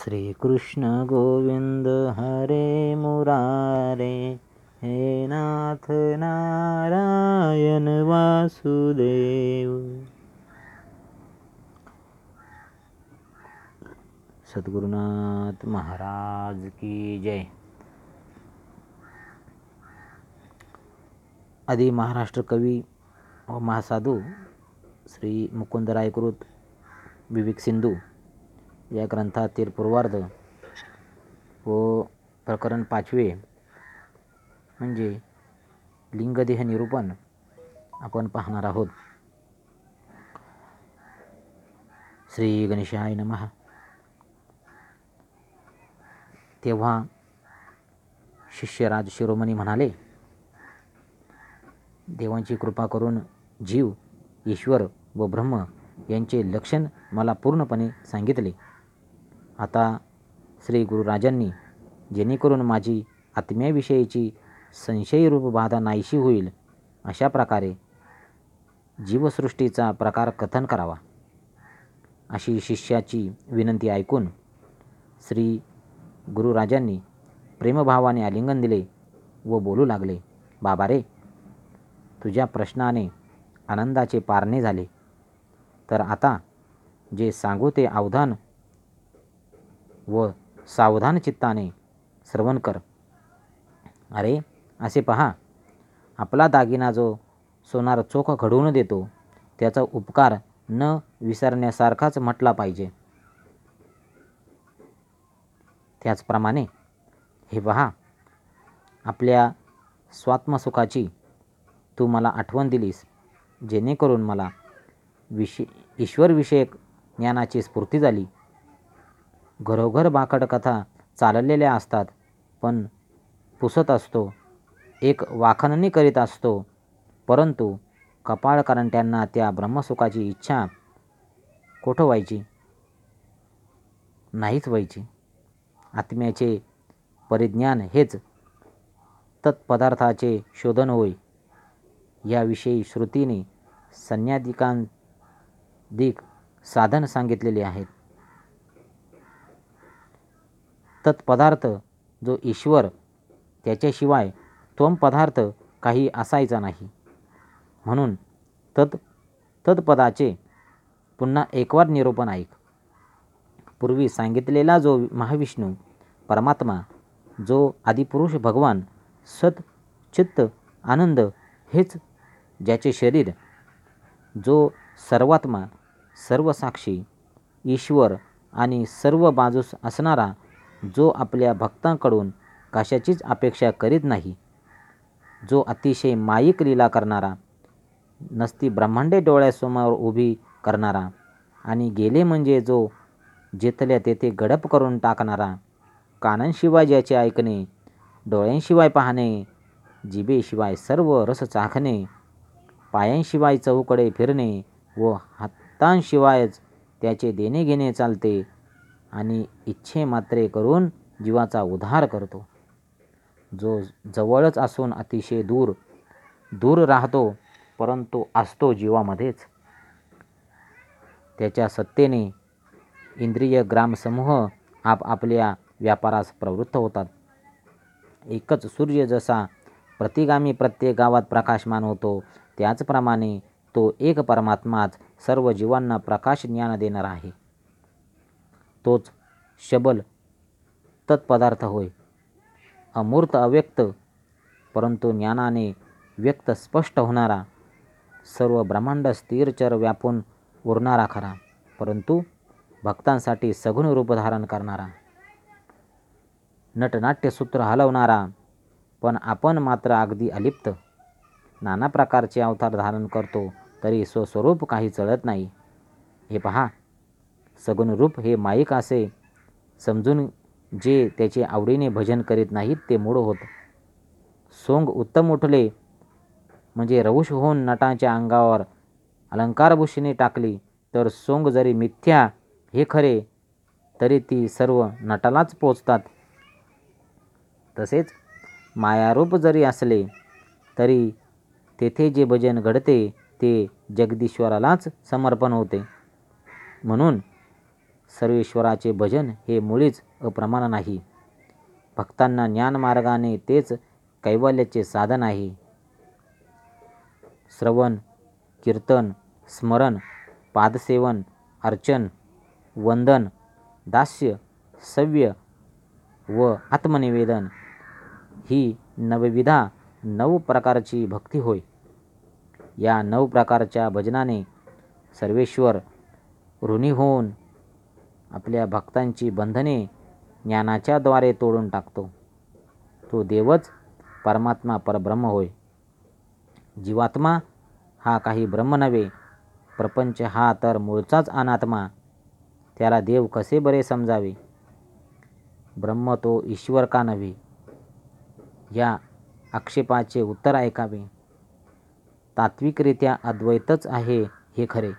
श्रीकृष्ण गोविंद हरे मुरारे हे नाथ नारायण वासुदेव। सद्गुरुनाथ महाराज की जय। आधी महाराष्ट्र कवी व महासाधू श्री मुकुंदरायकृत विवेक सिंधू या ग्रंथातील पूर्वार्ध व प्रकरण पाचवे म्हणजे लिंगदेह निरूपण आपण पाहणार आहोत. श्री गणेशाय नमः. तेव्हा शिष्यराज शिरोमणी म्हणाले देवांची कृपा करून जीव ईश्वर व ब्रह्म यांचे लक्षण मला पूर्णपणे सांगितले. आता श्री गुरुराजांनी जेणेकरून माझी आत्म्याविषयीची संशयरूप बाधा नाहीशी होईल अशा प्रकारे जीवसृष्टीचा प्रकार कथन करावा अशी शिष्याची विनंती ऐकून श्री गुरुराजांनी प्रेमभावाने आलिंगन दिले व बोलू लागले बाबा रे तुझ्या प्रश्नाने आनंदाचे पारणे झाले. तर आता जे सांगू ते अवधान व सावधान चित्ताने श्रवण कर. अरे असे पहा. आपला दागिना जो सोनार चोख घडवून देतो त्याचा उपकार न विसरण्यासारखाच म्हटला पाहिजे. त्याचप्रमाणे हे पहा. आपल्या स्वात्मसुखाची तू मला आठवण दिलीस जेणेकरून मला विषय ईश्वरविषयक ज्ञानाची स्फूर्ती झाली. घरोघर बाकड कथा चाललेल्या असतात पण पुसत असतो. एक वाखननी करीत असतो. परंतु कपाळकरंट्यांना त्या ब्रह्मसुखाची इच्छा कोठं व्हायची? नाहीच व्हायची. आत्म्याचे परिज्ञान हेच तत्पदार्थाचे शोधन होय. याविषयी श्रुतीने संन्यादिकांदिक साधन सांगितलेले आहेत. तत्पदार्थ जो ईश्वर त्याच्याशिवाय त्वम पदार्थ काही असायचा नाही. म्हणून तत् तत्पदाचे पुन्हा एकवार निरूपण ऐक. पूर्वी सांगितलेला जो महाविष्णू परमात्मा जो आदिपुरुष भगवान सत चित्त आनंद हेच ज्याचे शरीर जो सर्वात्मा सर्वसाक्षी ईश्वर आणि सर्व बाजूस असणारा जो आपल्या भक्तांकडून कशाचीच अपेक्षा करीत नाही जो अतिशय माईक लीला करणारा नसती ब्रह्मांडे डोळ्यासमोर उभी करणारा आणि गेले म्हणजे जो जेथल्या तेथे गडप करून टाकणारा कानांशिवाय ज्याचे ऐकणे डोळ्यांशिवाय पाहणे जिभेशिवाय सर्व रस चाखणे पायांशिवाय चौकडे फिरणे व हातांशिवायच त्याचे देणे घेणे चालते आणि इच्छे मात्रे करून जीवाचा उद्धार करतो. जो जवळच असून अतिशय दूर दूर राहतो परंतु असतो जीवामध्येच. त्याच्या सत्तेने इंद्रिय ग्रामसमूह आपापल्या व्यापारास प्रवृत्त होतात. एकच सूर्य जसा प्रतिगामी प्रत्येक गावात प्रकाशमान होतो त्याचप्रमाणे तो एक परमात्माच सर्व जीवांना प्रकाश ज्ञान देणार आहे. तोच शबल तत्पदार्थ होय. अमूर्त अव्यक्त परंतु ज्ञानाने व्यक्त स्पष्ट होणारा सर्व ब्रह्मांड स्थिरचर व्यापून उरणारा खरा परंतु भक्तांसाठी सगुण रूप धारण करणारा. नटनाट्यसूत्र हलवणारा पण आपण मात्र अगदी अलिप्त. नाना प्रकारचे अवतार धारण करतो तरी स्वस्वरूप काही चळत नाही. हे पहा सगुण रूप हे माईक असे समजून जे त्याचे आवडीने भजन करीत नाहीत ते मूळ होत. सोंग उत्तम उठले म्हणजे रौष होऊन नटाच्या अंगावर अलंकारभूषणे टाकली तर सोंग जरी मिथ्या हे खरे तरी ती सर्व नटालाच पोचतात. तसेच मायारूप जरी असले तरी तेथे जे भजन घडते ते जगदीश्वरालाच समर्पण होते. म्हणून सर्वेश्वराचे भजन हे मुळीच अप्रमाण नाही. भक्तांना ज्ञानमार्गाने तेच कैवल्याचे साधन आहे. श्रवण कीर्तन स्मरण पादसेवन अर्चन वंदन दास्य सव्य व आत्मनिवेदन ही नवविधा नऊ प्रकारची भक्ती होय. या नऊ प्रकारच्या भजनाने सर्वेश्वर ऋणी होऊन आपल्या भक्तांची बंधने ज्ञानाच्या द्वारे तोडून टाकतो. तो देवच परमात्मा परब्रह्म होय. जीवात्मा हा काही ब्रह्म नव्हे प्रपंच हा तर मूळचाच अनात्मा. त्याला देव कसे बरे समजावे? ब्रह्म तो ईश्वर का नव्हे? या आक्षेपाचे उत्तर ऐकावे. तात्विकरित्या अद्वैतच आहे हे खरे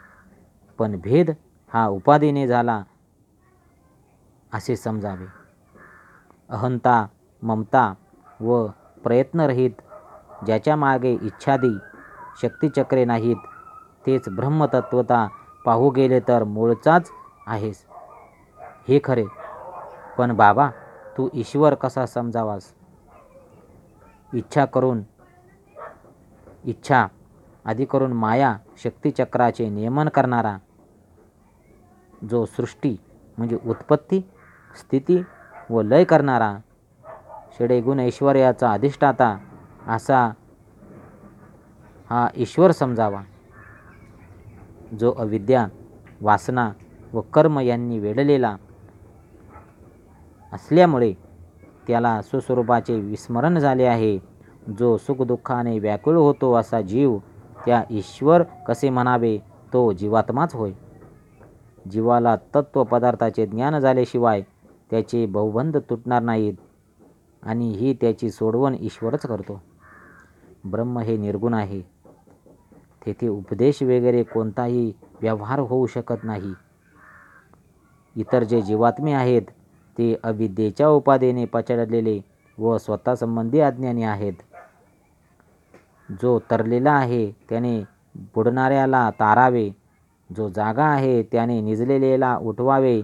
पण भेद हा उपाधीने झाला असे समजावे. अहंता ममता व प्रयत्नरहित ज्याच्या मागे इच्छादी शक्तिचक्रे नाहीत तेच ब्रह्मतत्वता पाहू गेले तर मूळचाच आहेस. हे खरे. पण बाबा तू ईश्वर कसा समजावास? इच्छा करून इच्छा आधी करून माया शक्तिचक्राचे नियमन करणारा जो सृष्टी म्हणजे उत्पत्ती स्थिती व लय करणारा. षडेगुण ऐश्वर्याचा अधिष्ठाता असा हा ईश्वर समजावा. जो अविद्या वासना व कर्म यांनी वेढलेला असल्यामुळे त्याला सुस्वरूपाचे विस्मरण झाले आहे. जो सुखदुःखाने व्याकुळ होतो असा जीव त्या ईश्वर कसे म्हणावे तो जीवात्माच होय. जीवाला तत्व पदार्थाचे ज्ञान झाल्याशिवाय त्याचे बहुबंध तुटणार नाहीत आणि ही त्याची सोडवण ईश्वरच करतो. ब्रह्म हे निर्गुण आहे. तेथे उपदेश वगैरे कोणताही व्यवहार होऊ शकत नाही. इतर जे जीवात्मे आहेत ते अविद्येच्या उपाधीने पचडलेले व स्वतःसंबंधी अज्ञानी आहेत. जो तरलेला आहे त्याने बुडणाऱ्याला तारावे. जो जागा आहे त्याने निजलेलेला उठवावे.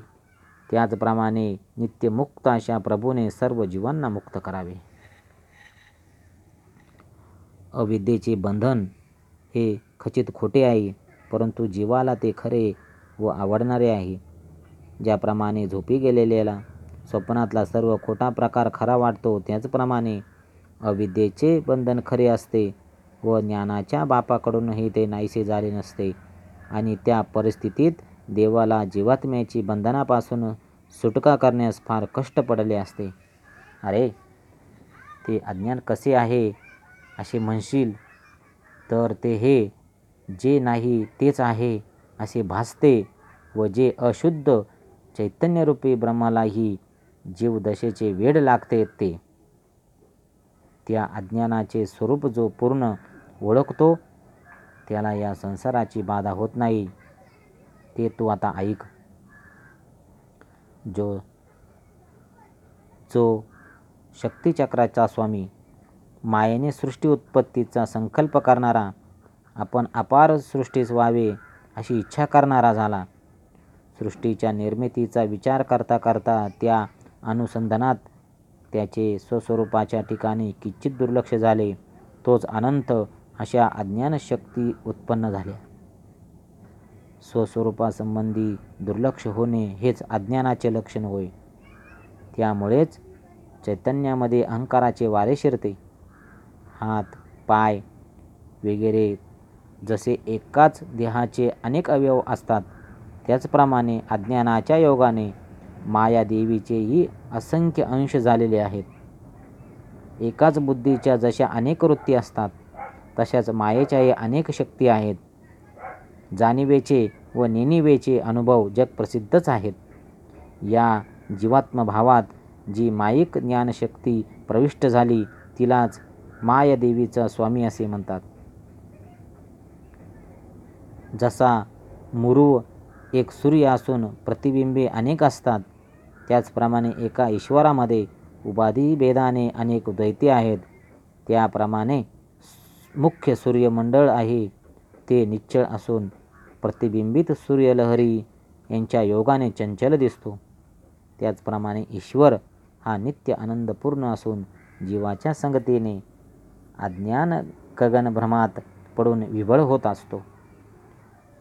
त्याचप्रमाणे नित्यमुक्त अशा प्रभूने सर्व जीवांना मुक्त करावे. अविद्येचे बंधन हे खचित खोटे आहे परंतु जीवाला ते खरे व आवडणारे आहे. ज्याप्रमाणे झोपी गेलेल्याला स्वप्नातला सर्व खोटा प्रकार खरा वाटतो त्याचप्रमाणे अविद्येचे बंधन खरे असते व ज्ञानाच्या बापाकडूनही ते नाहीसे झाले नसते आणि त्या परिस्थितीत देवाला जीवात्म्याची बंधनापासून सुटका करण्यास फार कष्ट पडले असते. अरे ते अज्ञान कसे आहे असे म्हणशील? तर ते हे जे नाही तेच आहे असे भासते व जे अशुद्ध चैतन्यरूपी ब्रह्मालाही जीवदशेचे वेड लागते ते. त्या अज्ञानाचे स्वरूप जो पूर्ण ओळखतो त्याला या संसाराची बाधा होत नाही. ते तू आता ऐक. जो जो शक्तिचक्राचा स्वामी मायेने सृष्टी उत्पत्तीचा संकल्प करणारा आपण अपार सृष्टीस व्हावे अशी इच्छा करणारा झाला. सृष्टीच्या निर्मितीचा विचार करता करता त्या अनुसंधानात त्याचे स्वस्वरूपाच्या ठिकाणी किंचित दुर्लक्ष झाले. तोच अनंत अशा अज्ञानशक्ती उत्पन्न झाल्या स्वस्वरूपासंबंधी दुर्लक्ष होणे हेच अज्ञानाचे लक्षण होय. त्यामुळेच चैतन्यामध्ये अहंकाराचे वारे शिरते. हात पाय वगैरे जसे एकाच देहाचे अनेक अवयव असतात त्याचप्रमाणे अज्ञानाच्या योगाने मायादेवीचेही असंख्य अंश झालेले आहेत. एकाच बुद्धीच्या जशा अनेक वृत्ती असतात तशाच मायेच्याही अनेक शक्ती आहेत. जाणीवेचे व नेणिवेचे अनुभव जगप्रसिद्धच आहेत. या जीवात्मभावात जी मायिक ज्ञानशक्ती प्रविष्ट झाली तिलाच मायादेवीचा स्वामी असे म्हणतात. जसा मुरू एक सूर्य असून प्रतिबिंबे अनेक असतात त्याचप्रमाणे एका ईश्वरामध्ये उपाधिभेदाने अनेक द्वैते आहेत. त्याप्रमाणे मुख्य सूर्यमंडळ आहे. ते निश्चळ असून प्रतिबिंबित सूर्यलहरी यांच्या योगाने चंचल दिसतो. त्याचप्रमाणे ईश्वर हा नित्य आनंदपूर्ण असून जीवाच्या संगतीने अज्ञान गगनभ्रमात पडून विभळ होत असतो.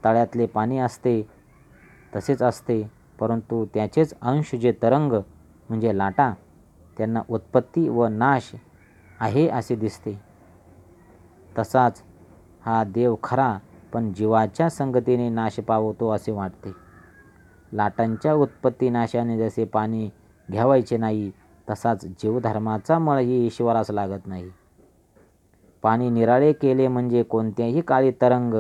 तळ्यातले पाणी असते तसेच असते परंतु त्याचेच अंश जे तरंग म्हणजे लाटा त्यांना उत्पत्ती व नाश आहे असे दिसते. तसाच हा देव खरा पण जीवाच्या संगतीने नाश पावतो असे वाटते. लाटांच्या उत्पत्ती नाशाने जसे पाणी घ्यावायचे नाही तसाच जीवधर्माचा मळही ईश्वरास लागत नाही. पाणी निराळे केले म्हणजे कोणत्याही काळी तरंग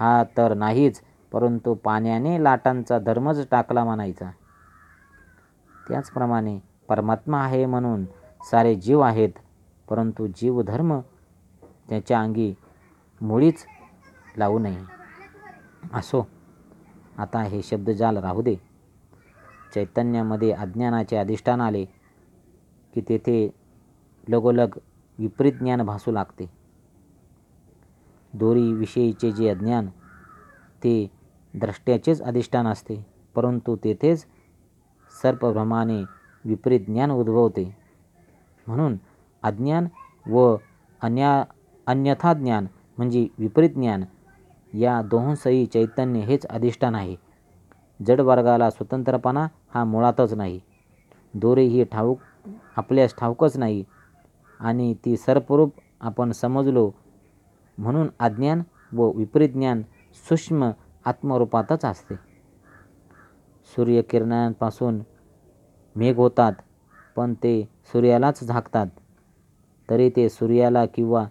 हा तर नाहीच परंतु पाण्याने लाटांचा धर्मच टाकला म्हणायचा. त्याचप्रमाणे परमात्मा आहे म्हणून सारे जीव आहेत परंतु जीवधर्म त्याच्या अंगी मुळीच लावू नये. असो. आता हे शब्दजाल राहू दे. चैतन्यामध्ये अज्ञानाचे अधिष्ठान आले की तेथे लगोलग विपरीत ज्ञान भासू लागते. दोरीविषयीचे जे अज्ञान ते द्रष्ट्याचेच अधिष्ठान असते परंतु तेथेच सर्पभ्रमाने विपरीत ज्ञान उद्भवते. म्हणून अज्ञान व अन्या अन्यथा ज्ञान म्हणजे विपरीत ज्ञान. या दोहोंसही चैतन्य हेच अधिष्ठान आहे. जड वर्गाला स्वतंत्रपणा हा मुळातच नाही. दोरे ही ठाऊक आपल्यास ठाऊकच नाही. आणि ती सर्परूप आपण समजलो म्हणून अज्ञान व विपरीत ज्ञान सूक्ष्म आत्मरूपातच असते. सूर्यकिरणांपासून मेघ होतात पण ते सूर्यालाच झाकतात. तरी ते सूर्याला किंवा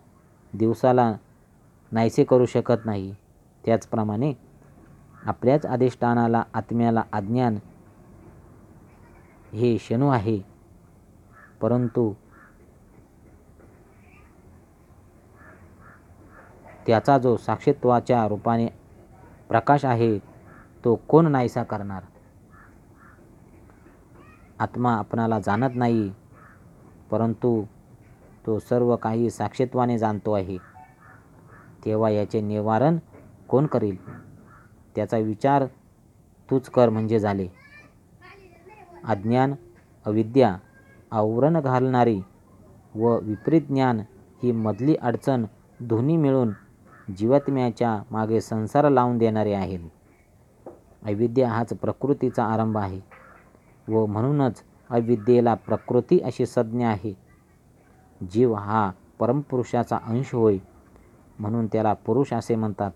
दिवसाला नाहीसे करू शकत नाही. त्याचप्रमाणे आपल्याच अधिष्ठानाला आत्म्याला अज्ञान हे शनू आहे. परंतु त्याचा जो साक्षीत्वाच्या रूपाने प्रकाश आहे तो कोण नाहीसा करणार? आत्मा आपणाला जाणत नाही परंतु तो सर्व काही साक्षीत्वाने जाणतो आहे. तेव्हा याचे निवारण कोण करील? त्याचा विचार तूच कर म्हणजे झाले. अज्ञान अविद्या आवरण घालणारी व विपरीत ज्ञान ही मधली अडचण दोन्ही मिळून जीवात्म्याच्या मागे संसार लावून देणारे आहेत. अविद्या हाच प्रकृतीचा आरंभ आहे व म्हणूनच अविद्येला प्रकृती अशी संज्ञा आहे. जीव हा परमपुरुषाचा अंश होय. म्हणून त्याला पुरुष असे म्हणतात.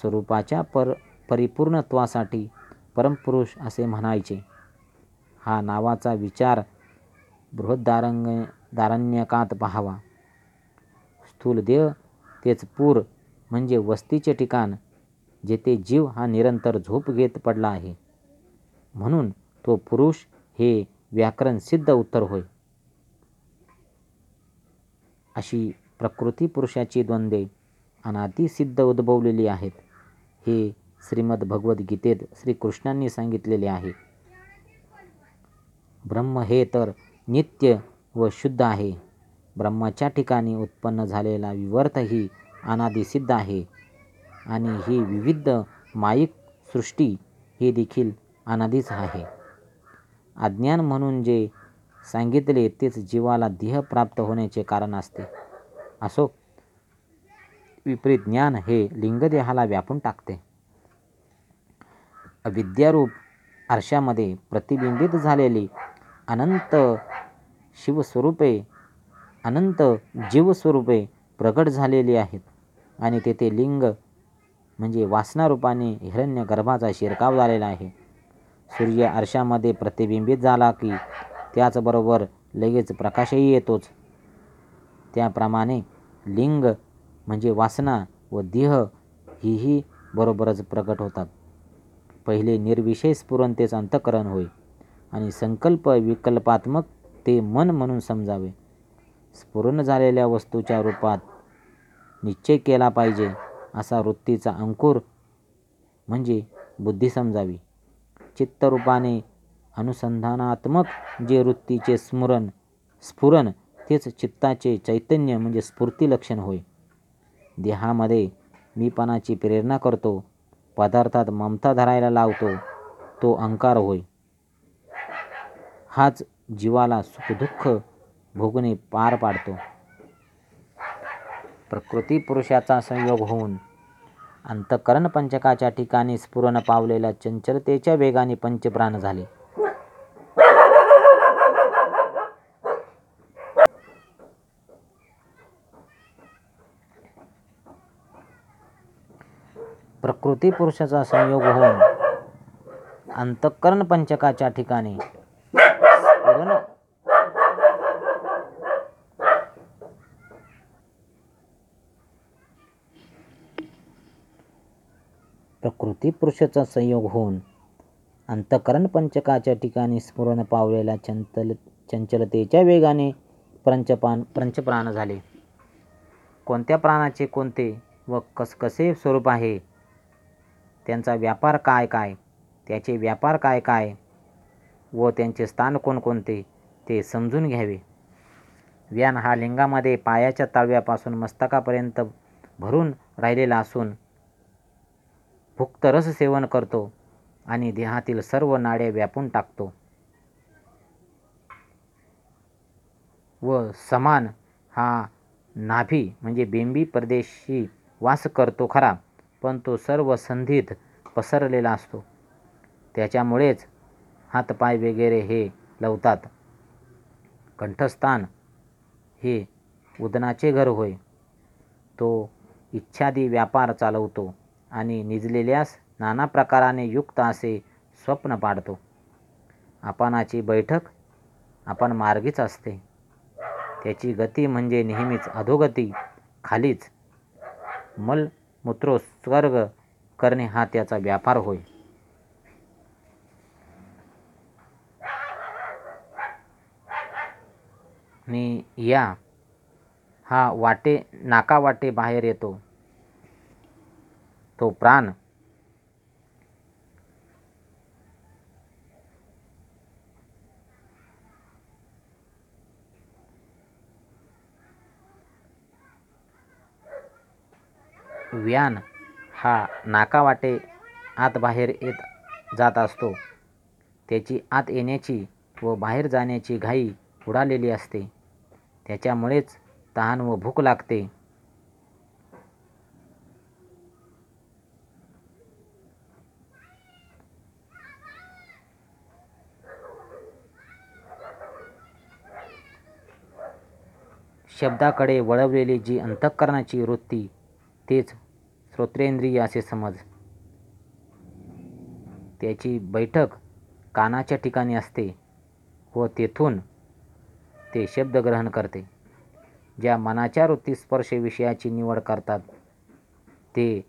स्वरूपाच्या पर परिपूर्णत्वासाठी परमपुरुष असे म्हणायचे. हा नावाचा विचार बृहदारंग दारण्यकात पहावा. स्थूलदेह तेच पूर म्हणजे वस्तीचे ठिकाण जेथे जीव हा निरंतर झोप घेत पडला आहे. म्हणून तो पुरुष हे व्याकरण सिद्ध उत्तर होय. अशी प्रकृती पुरुषाची द्वंद्वे अनादिसिद्ध उद्भवलेली आहेत. हे श्रीमद भगवद्गीतेत श्रीकृष्णांनी सांगितलेले आहे. ब्रह्म हे तर नित्य व शुद्ध आहे. ब्रह्माच्या ठिकाणी उत्पन्न झालेला विवर्तही अनादिसिद्ध आहे आणि ही विविध माईक सृष्टी ही देखील अनादीच आहे. अज्ञान म्हणून जे सांगितले तेच जीवाला देह प्राप्त होण्याचे कारण असते. असो. विपरीत ज्ञान हे लिंगदेहाला व्यापून टाकते. विद्यारूप आरशामध्ये प्रतिबिंबित झालेली अनंत शिवस्वरूपे अनंत जीवस्वरूपे प्रगट झालेली आहेत आणि तेथे लिंग म्हणजे वासनारूपाने हिरण्य गर्भाचा शिरकाव झालेला आहे. सूर्य आरशामध्ये प्रतिबिंबित झाला की त्याचबरोबर लगेच प्रकाशही येतोच. त्याप्रमाणे लिंग म्हणजे वासना व देह हीही बरोबरच प्रकट होतात. पहिले निर्विशेष स्फुरणतेच अंतकरण होय आणि संकल्प विकल्पात्मक ते मन म्हणून समजावे. स्फुरण झालेल्या वस्तूच्या रूपात निश्चय केला पाहिजे असा वृत्तीचा अंकुर म्हणजे बुद्धी समजावी. चित्तरूपाने अनुसंधानात्मक जे वृत्तीचे स्मरण स्फुरण तेच चित्ताचे चैतन्य म्हणजे स्फूर्ती लक्षण होय. देहामध्ये मीपणाची प्रेरणा करतो. पदार्थात ममता धरायला लावतो. तो अंकार होय. हाच जीवाला सुखदुःख भोगणे पार पाडतो. प्रकृती पुरुषाचा संयोग होऊन अंतकरण पंचकाच्या ठिकाणी स्फुरण पावलेल्या चंचलतेच्या वेगाने पंचप्राण झाले. प्रकृती पुरुषाचा संयोग होऊन अंतःकरण पंचकाच्या ठिकाणी प्रकृती पुरुषाचा संयोग होऊन अंतःकरण पंचकाच्या ठिकाणी स्फुरण पावलेल्या चंचल चंचलतेच्या वेगाने पंचपान पंचप्राण झाले. कोणत्या प्राणाचे कोणते व कसकसे स्वरूप आहे? त्यांचा व्यापार काय काय? त्याचे व्यापार काय काय? व त्यांचे स्थान कोणकोणते? ते समजून घ्यावे. व्यान हा लिंगामध्ये पायाच्या तळव्यापासून मस्तकापर्यंत भरून राहिलेला असून भुक्त रस सेवन करतो आणि देहातील सर्व नाडे व्यापून टाकतो. व समान हा नाभी म्हणजे बेंबी प्रदेशी वास करतो खरा. पण तो सर्व संधीत पसरलेला असतो. त्याच्यामुळेच हातपाय वगैरे हे लवतात. कंठस्थान हे उदनाचे घर होय. तो इच्छादी व्यापार चालवतो आणि निजलेल्यास नाना प्रकाराने युक्त असे स्वप्न पाडतो. आपणाची बैठक आपण मार्गीच असते. त्याची गती म्हणजे नेहमीच अधोगती खालीच मल मूत्रोत्सर्ग करणे हा त्याचा व्यापार होय. आणि या हा वाटे नाका वाटे बाहेर येतो. तो प्राण व्यान हा नाकावाटे आतबाहेर येत जात असतो. त्याची आत येण्याची व बाहेर जाण्याची घाई उडालेली असते. त्याच्यामुळेच तहान व भूक लागते. शब्दाकडे वळवलेली जी अंतःकरणाची वृत्ती तेच श्रोत्रेंद्रिय असे समज. त्याची बैठक कानाच्या ठिकाणी असते व तेथून ते शब्द ग्रहण करते ज्या मनाच्या वृत्ती स्पर्श विषयाची निवड करतात. ते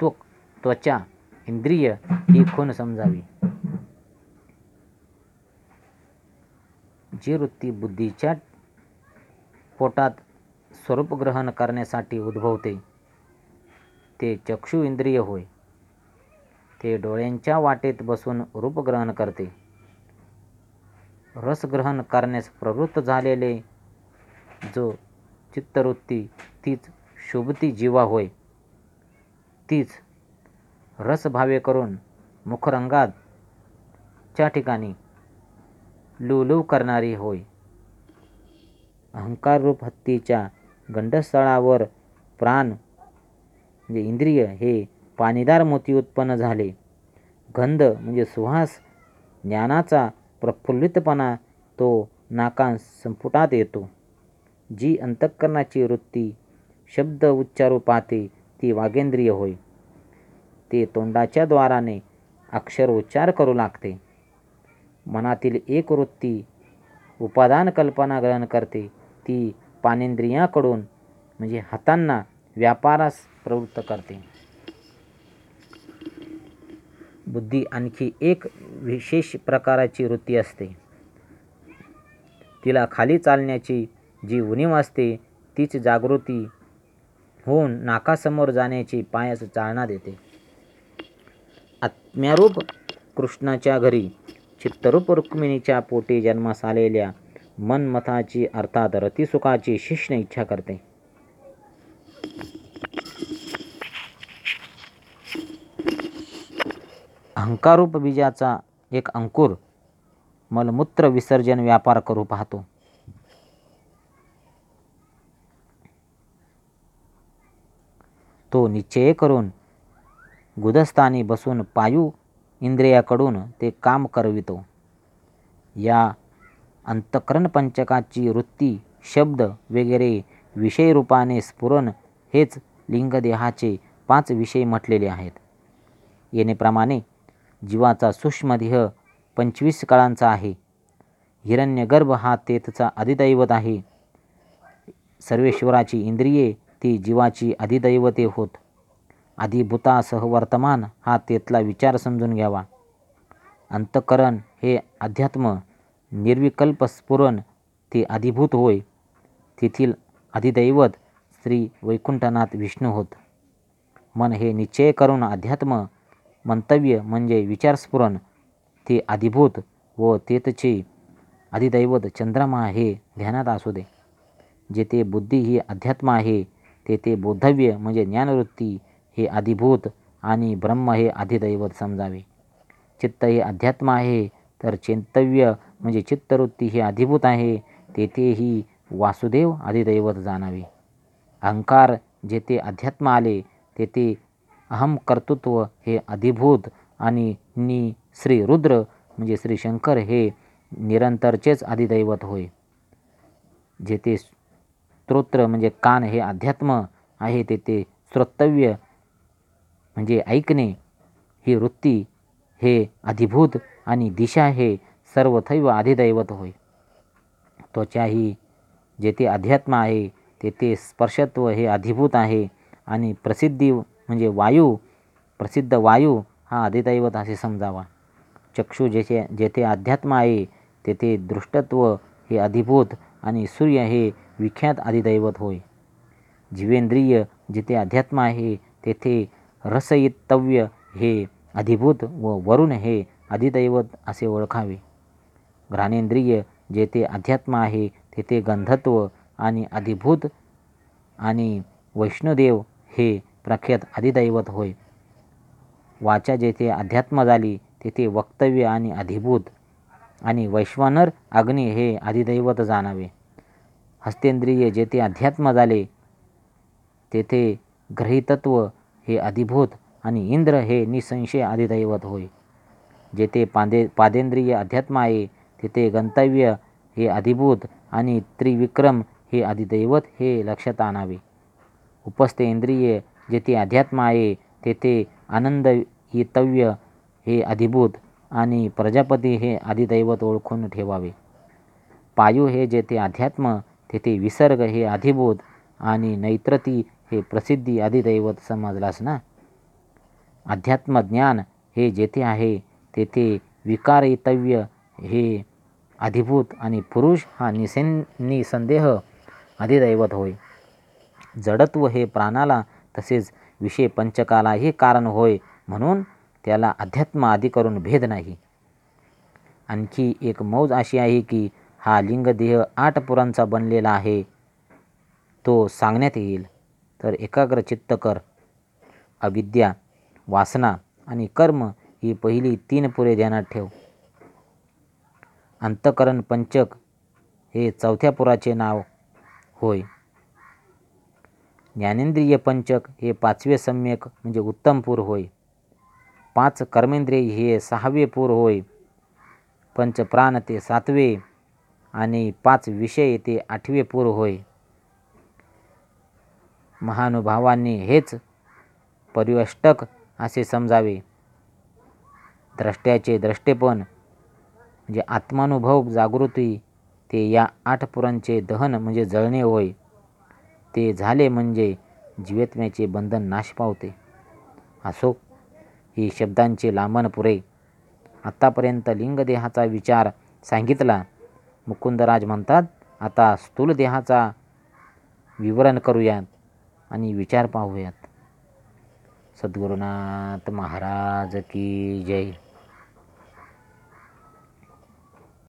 त्वक त्वचा इंद्रिय ही खून समजावी. जी वृत्ती बुद्धीच्या पोटात स्वरूप ग्रहण करण्यासाठी उद्भवते ते चक्षु इंद्रिय होय. ते डोळ्यांच्या वाटेत बसून रूपग्रहण करते. रसग्रहण करण्यास प्रवृत्त झालेले जो चित्तवृत्ती तीच शोभती जीवा होय. तीच रसभावे करून मुखरंगात च्या ठिकाणी लुलू करणारी होय. अहंकाररूप हत्तीच्या गंडस्थळावर प्राण म्हणजे इंद्रिय हे पाणीदार मोती उत्पन्न झाले. गंध म्हणजे सुहास ज्ञानाचा प्रफुल्लितपणा तो नाका संपुटात येतो. जी अंतःकरणाची वृत्ती शब्द उच्चारू पाहते ती वागेंद्रिय होय. ते तोंडाच्या द्वाराने अक्षर उच्चार करू लागते. मनातील एक वृत्ती उपादान कल्पना ग्रहण करते. ती पानेंद्रियाकडून म्हणजे हातांना व्यापारास प्रवृत्त करते. बुद्धी आणखी एक विशेष प्रकाराची वृत्ती असते. तिला खाली चालण्याची जी उणीव असते तीच जागृती होऊन नाकासमोर जाण्याची पायास चालना देते. आत्म्यारूप कृष्णाच्या घरी चित्तरूप रुक्मिणीच्या पोटी जन्मास आलेल्या मनमथाची अर्थात रतिसुखाची शिष्ण इच्छा करते. अहंकारूप बीजाचा एक अंकुर मलमूत्र विसर्जन व्यापार करू पाहतो तो निश्चय करून गुदस्थानी बसून पायू इंद्रियाकडून ते काम करवितो. या अंतकरण पंचकाची वृत्ती शब्द वगैरे विषयरूपाने स्फुरण हेच लिंगदेहाचे पाच विषय म्हटलेले आहेत. येणेप्रमाणे जीवाचा सूक्ष्मदेह पंचवीस काळांचा आहे. हिरण्यगर्भ हा तेथचा अधिदैवत आहे. सर्वेश्वराची इंद्रिये ती जीवाची अधिदैवते होत. अधिभूतासह वर्तमान हा तेथला विचार समजून घ्यावा. अंतकरण हे अध्यात्म निर्विकल्प स्फुरण ते अधिभूत होय. तेथील अधिदैवत श्री वैकुंठनाथ विष्णू होत. मन हे निश्चय करून अध्यात्म मंतव्य म्हणजे विचारस्फुरण. ते अधिभूत व तेतचे अधिदैवत चंद्रमा हे ध्यानात असू दे. जेथे बुद्धी ही अध्यात्म आहे तेथे बोद्धव्य म्हणजे ज्ञानवृत्ती हे अधिभूत आणि ब्रह्म हे अधिदैवत समजावे. चित्त हे अध्यात्म आहे तर चिंतव्य म्हणजे चित्तवृत्ती हे अधिभूत आहे तेथेही वासुदेव अधिदैवत जाणावे. अहंकार जेथे अध्यात्म आले तेथे अहम कर्तृत्व हे अधिभूत आणि नि श्री रुद्र म्हणजे श्री शंकर हे निरंतरचेच अधिदैवत होय. जेथे स्तोत्र म्हणजे कान हे अध्यात्म आहे तेथे श्रोतव्य म्हणजे ऐकणे ही वृत्ती हे अधिभूत आणि दिशा हे सर्वथैव अधिदैवत होय. त्वचा ही जेथे अध्यात्म आहे तेथे स्पर्शत्व हे अधिभूत आहे आणि प्रसिद्धी म्हणजे वायू प्रसिद्ध वायू हा अधिदैवत असे समजावा. चक्षु जेथे जेथे अध्यात्म आहे तेथे दृष्टत्व हे अधिभूत आणि सूर्य हे विख्यात अधिदैवत होय. जीवेंद्रिय जिथे अध्यात्म आहे तेथे रसयितव्य हे अधिभूत व वरुण हे अधिदैवत असे ओळखावे. घ्राणेंद्रिय जेथे अध्यात्म आहे तेथे गंधत्व आणि अधिभूत आणि वैष्णोदेव हे प्रख्यात अधिदैवत होय. वाचा जेथे अध्यात्म झाली तेथे वक्तव्य आणि अधिभूत आणि वैश्वानर अग्नी हे अधिदैवत जाणावे. हस्तेंद्रिय जेथे अध्यात्म झाले तेथे ग्रहितत्व हे अधिभूत आणि इंद्र हे निसंशय अधिदैवत होय. जेथे पादे पादेंद्रिय अध्यात्म आहे तेथे गंतव्य हे अधिभूत आणि त्रिविक्रम हे अधिदैवत हे लक्षात आणावे. उपस्थेंद्रिय जेथे अध्यात्म आहे तेथे आनंद हितव्य हे अधिभूत आणि प्रजापती हे आदिदैवत ओळखून ठेवावे. पायू हे जेथे अध्यात्म तेथे विसर्ग हे अधिभूत आणि नैत्रती हे प्रसिद्धी आदिदैवत समजलास ना? अध्यात्मज्ञान हे जेथे आहे तेथे विकारितव्य हे अधिभूत आणि पुरुष हा निसेन निसंदेह अधिदैवत होय. जडत्व हे प्राणाला तसेच विषय पंचकालाही कारण होय म्हणून त्याला अध्यात्म आदी करून भेद नाही. आणखी एक मौज अशी आहे की हा लिंगदेह आठ पुरांचा बनलेला आहे. तो सांगण्यात येईल. तर एकाग्र चित्त कर. अविद्या वासना आणि कर्म ही पहिली तीन पुरे ध्यानात ठेव. अंतकरण पंचक हे चौथ्या पुराचे नाव होय. ज्ञानेंद्रिय पंचक हे पाचवे सम्यक म्हणजे उत्तम पूर होय. पाच कर्मेंद्रिय हे सहावे पूर होय. पंचप्राण ते सातवे आणि पाच विषय ते आठवे पूर होय. महानुभावांनी हेच परिवष्टक असे समजावे. द्रष्ट्याचे द्रष्टेपण म्हणजे आत्मानुभव जागृती ते या आठ पुरांचे दहन म्हणजे जळणे होय. ते झाले म्हणजे जीवेत्म्याचे बंधन नाश पावते. असो ही शब्दांचे लांबन पुरे. आत्तापर्यंत लिंगदेहाचा विचार सांगितला. मुकुंदराज म्हणतात आता स्थूल देहाचा विवरण करूयात आणि विचार पाहूयात. सद्गुरुनाथ महाराज की जय.